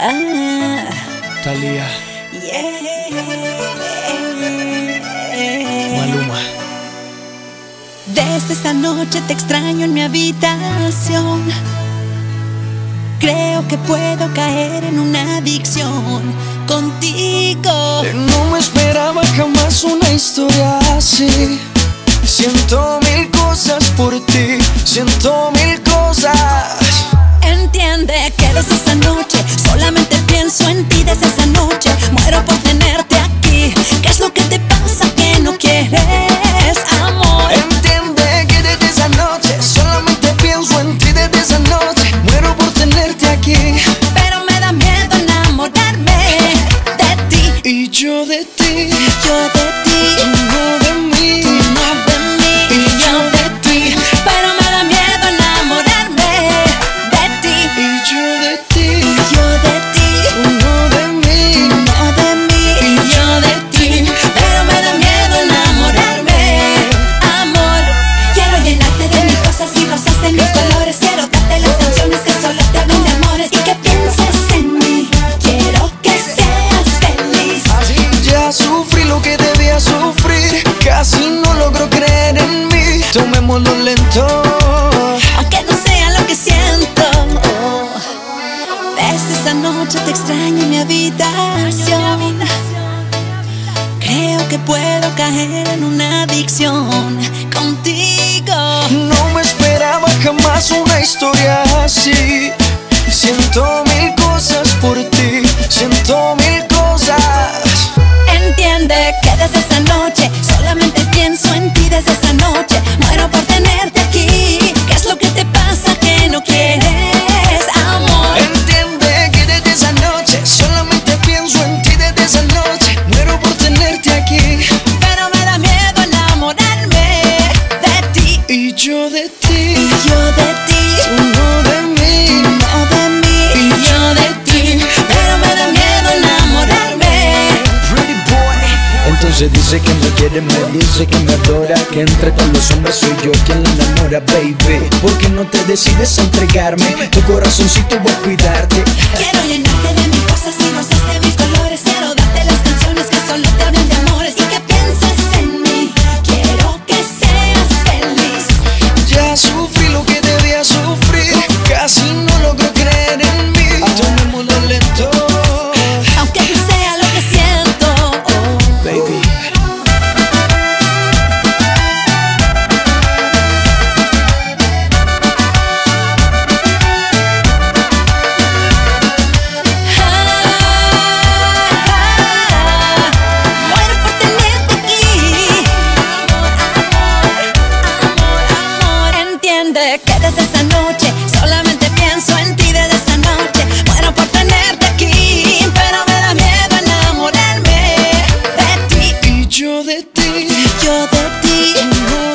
Ah, Talía, yeah. Maluma. Desde esa noche te extraño en mi habitación. Creo que puedo caer en una adicción contigo. No me esperaba jamás una historia así. Siento mil cosas por ti, siento mil cosas. Entiende que desde esa noche solamente debía sufrir, casi no logro creer en mí. Tomémoslo lento. aunque no sea lo que siento. Desde esa noche te extraño en mi habitación. Creo que puedo caer en una adicción contigo. No me esperaba jamás una historia así. Siento mil cosas por ti, siento mil yo de ti, yo de ti. no de mí. No de mí y yo de ti, pero me da miedo enamorarme. Pretty boy. Entonces dice que me quiere, me dice que me adora Que entre todos los hombres soy yo quien la enamora, baby ¿Por qué no te decides a entregarme? Tu corazoncito voy a cuidarte Quiero llenarte de mil cosas y rosas de mil you're the beat.